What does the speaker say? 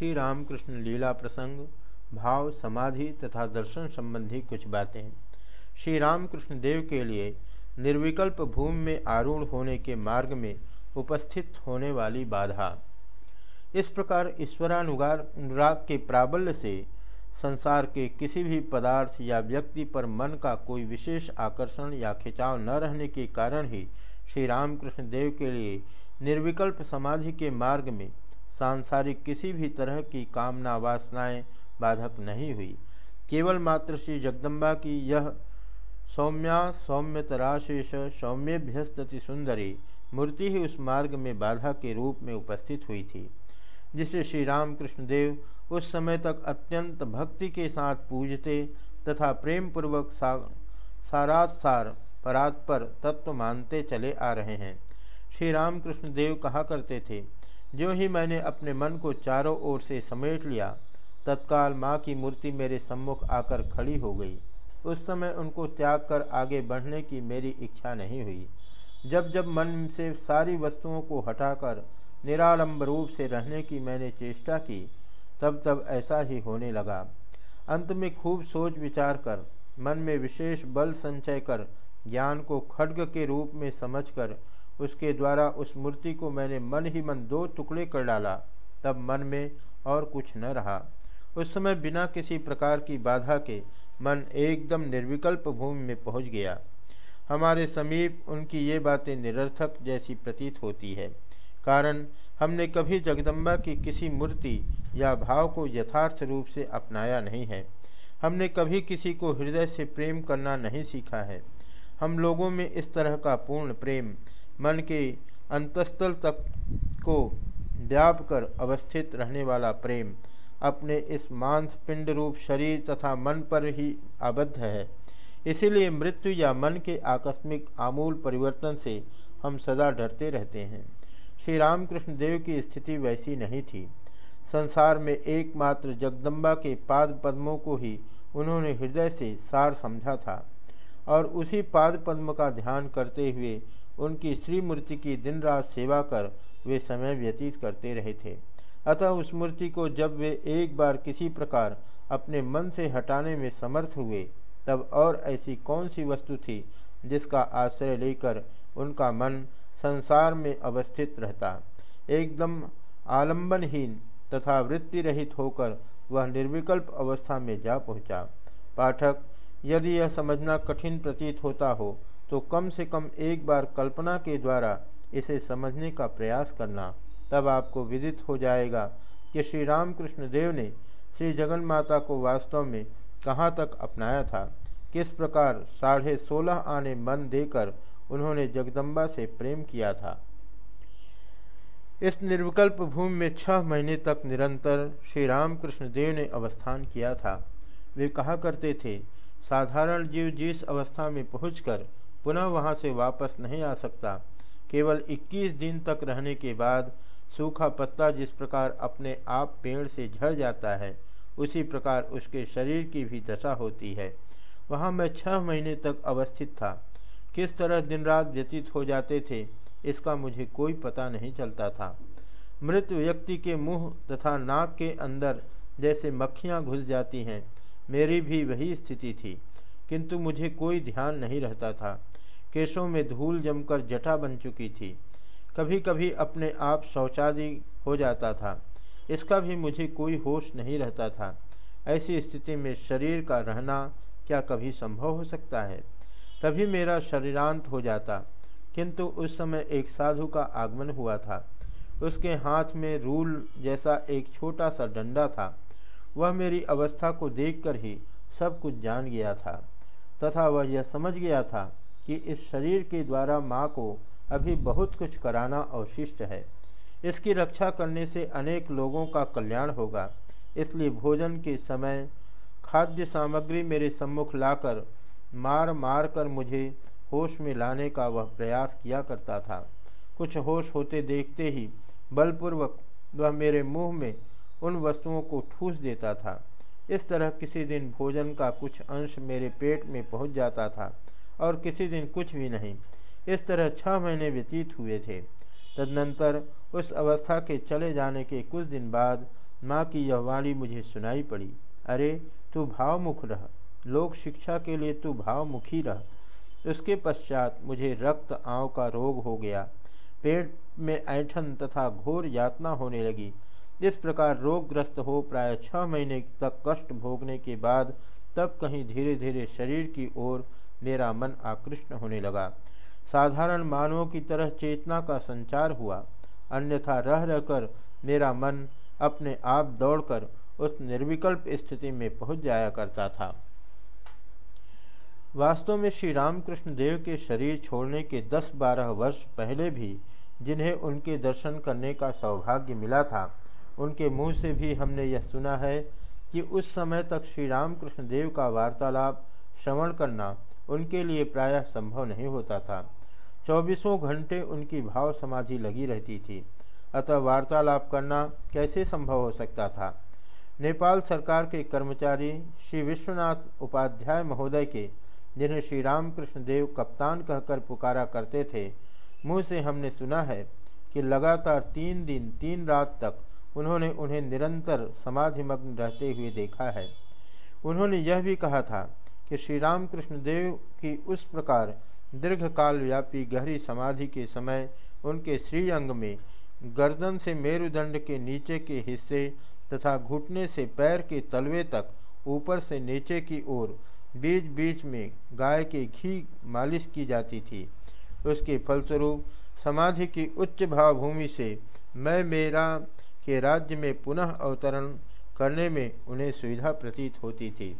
श्री रामकृष्ण लीला प्रसंग, भाव, समाधि तथा दर्शन संबंधी कुछ बातें। श्री रामकृष्ण देव के लिए निर्विकल्प भूमि में आरूढ़ होने के मार्ग में उपस्थित होने वाली बाधा। इस प्रकार ईश्वरानुगार अनुराग के प्राबल्य से संसार के किसी भी पदार्थ या व्यक्ति पर मन का कोई विशेष आकर्षण या खिंचाव न रहने के कारण ही श्री रामकृष्ण देव के लिए निर्विकल्प समाधि के मार्ग में सांसारिक किसी भी तरह की कामना वासनाएँ बाधक नहीं हुई। केवल मात्र श्री जगदम्बा की यह सौम्या सौम्यतराशेष सौम्यभ्यस्तति सुंदरी मूर्ति ही उस मार्ग में बाधा के रूप में उपस्थित हुई थी, जिसे श्री रामकृष्ण देव उस समय तक अत्यंत भक्ति के साथ पूजते तथा प्रेम पूर्वक सा सारासार परात्पर तत्व मानते चले आ रहे हैं। श्री रामकृष्ण देव कहा करते थे जो ही मैंने अपने मन को चारों ओर से समेट लिया, तत्काल माँ की मूर्ति मेरे सम्मुख आकर खड़ी हो गई। उस समय उनको त्याग कर आगे बढ़ने की मेरी इच्छा नहीं हुई। जब जब मन से सारी वस्तुओं को हटाकर निरालंब रूप से रहने की मैंने चेष्टा की, तब तब ऐसा ही होने लगा। अंत में खूब सोच विचार कर, मन में विशेष बल संचय कर, ज्ञान को खड्ग के रूप में समझकर उसके द्वारा उस मूर्ति को मैंने मन ही मन दो टुकड़े कर डाला, तब मन में और कुछ न रहा। उस समय बिना किसी प्रकार की बाधा के मन एकदम निर्विकल्प भूमि में पहुँच गया। हमारे समीप उनकी ये बातें निरर्थक जैसी प्रतीत होती है। कारण, हमने कभी जगदम्बा की किसी मूर्ति या भाव को यथार्थ रूप से अपनाया नहीं है। हमने कभी किसी को हृदय से प्रेम करना नहीं सीखा है। हम लोगों में इस तरह का पूर्ण प्रेम मन के अंतस्थल तक को व्याप कर अवस्थित रहने वाला प्रेम अपने इस मांस पिंड रूप शरीर तथा मन पर ही आबद्ध है। इसीलिए मृत्यु या मन के आकस्मिक आमूल परिवर्तन से हम सदा डरते रहते हैं। श्री रामकृष्ण देव की स्थिति वैसी नहीं थी। संसार में एकमात्र जगदम्बा के पाद पद्मों को ही उन्होंने हृदय से सार समझा था और उसी पाद पद्म का ध्यान करते हुए उनकी श्री मूर्ति की दिन रात सेवा कर वे समय व्यतीत करते रहे थे। अतः उस मूर्ति को जब वे एक बार किसी प्रकार अपने मन से हटाने में समर्थ हुए, तब और ऐसी कौन सी वस्तु थी जिसका आश्रय लेकर उनका मन संसार में अवस्थित रहता? एकदम आलंबनहीन तथा वृत्ति रहित होकर वह निर्विकल्प अवस्था में जा पहुँचा। पाठक, यदि यह समझना कठिन प्रतीत होता हो तो कम से कम एक बार कल्पना के द्वारा इसे समझने का प्रयास करना, तब आपको विदित हो जाएगा कि श्री रामकृष्ण देव ने श्री जगन माता को वास्तव में कहाँ तक अपनाया था। किस प्रकार साढ़े सोलह आने मन देकर उन्होंने जगदम्बा से प्रेम किया था। इस निर्विकल्प भूमि में छह महीने तक निरंतर श्री रामकृष्ण देव ने अवस्थान किया था। वे कहा करते थे, साधारण जीव जिस अवस्था में पहुंचकर पुनः वहाँ से वापस नहीं आ सकता। केवल 21 दिन तक रहने के बाद सूखा पत्ता जिस प्रकार अपने आप पेड़ से झड़ जाता है, उसी प्रकार उसके शरीर की भी दशा होती है। वहाँ मैं छः महीने तक अवस्थित था। किस तरह दिन रात व्यतीत हो जाते थे, इसका मुझे कोई पता नहीं चलता था। मृत व्यक्ति के मुँह तथा नाक के अंदर जैसे मक्खियाँ घुस जाती हैं, मेरी भी वही स्थिति थी, किंतु मुझे कोई ध्यान नहीं रहता था। केशों में धूल जमकर जटा बन चुकी थी। कभी कभी अपने आप शौचादि हो जाता था। इसका भी मुझे कोई होश नहीं रहता था। ऐसी स्थिति में शरीर का रहना क्या कभी संभव हो सकता है? तभी मेरा शरीरांत हो जाता। किंतु उस समय एक साधु का आगमन हुआ था। उसके हाथ में रूल जैसा एक छोटा सा डंडा था। वह मेरी अवस्था को देखकर ही सब कुछ जान गया था। तथा वह यह समझ गया था कि इस शरीर के द्वारा माँ को अभी बहुत कुछ कराना अवशिष्ट है। इसकी रक्षा करने से अनेक लोगों का कल्याण होगा। इसलिए भोजन के समय खाद्य सामग्री मेरे सम्मुख लाकर, मार मार कर मुझे होश में लाने का वह प्रयास किया करता था। कुछ होश होते देखते ही बलपूर्वक वह मेरे मुँह में उन वस्तुओं को ठूस देता था। इस तरह किसी दिन भोजन का कुछ अंश मेरे पेट में पहुँच जाता था। और किसी दिन कुछ भी नहीं। इस तरह छः महीने व्यतीत हुए थे। तदनंतर उस अवस्था के चले जाने के कुछ दिन बाद माँ की यह वाणी मुझे सुनाई पड़ी। अरे, तू भावमुख रह। लोक शिक्षा के लिए तू भावमुखी रह। उसके पश्चात मुझे रक्त, आँव का रोग हो गया। पेट में ऐठन तथा घोर यातना होने लगी। इस प्रकार रोगग्रस्त हो प्राय छः महीने तक कष्ट भोगने के बाद तब कहीं धीरे धीरे शरीर की ओर मेरा मन आकृष्ट होने लगा। साधारण मानवों की तरह चेतना का संचार हुआ। अन्यथा रह रहकर मेरा मन अपने आप दौड़कर उस निर्विकल्प स्थिति में पहुँच जाया करता था। वास्तव में श्री रामकृष्ण देव के शरीर छोड़ने के 10-12 वर्ष पहले भी जिन्हें उनके दर्शन करने का सौभाग्य मिला था, उनके मुँह से भी हमने यह सुना है कि उस समय तक श्री रामकृष्ण देव का वार्तालाप, श्रवण करना उनके लिए प्रायः संभव नहीं होता था। चौबीसों घंटे उनकी भाव समाधि लगी रहती थी। अतः वार्तालाप करना कैसे संभव हो सकता था? नेपाल सरकार के कर्मचारी श्री विश्वनाथ उपाध्याय महोदय के जिन्हें श्री रामकृष्ण देव कप्तान कहकर पुकारा करते थे, मुँह से हमने सुना है कि लगातार तीन दिन, तीन रात तक उन्होंने उन्हें निरंतर समाधिमग्न रहते हुए देखा है। उन्होंने यह भी कहा था कि श्री रामकृष्ण देव की उस प्रकार दीर्घकाल व्यापी गहरी समाधि के समय उनके श्रीअंग में गर्दन से मेरुदंड के नीचे के हिस्से तथा घुटने से पैर के तलवे तक ऊपर से नीचे की ओर बीच बीच में गाय के घी मालिश की जाती थी। उसके फलस्वरूप समाधि की उच्च भावभूमि से मैं मेरा के राज्य में पुनः अवतरण करने में उन्हें सुविधा प्रतीत होती थी।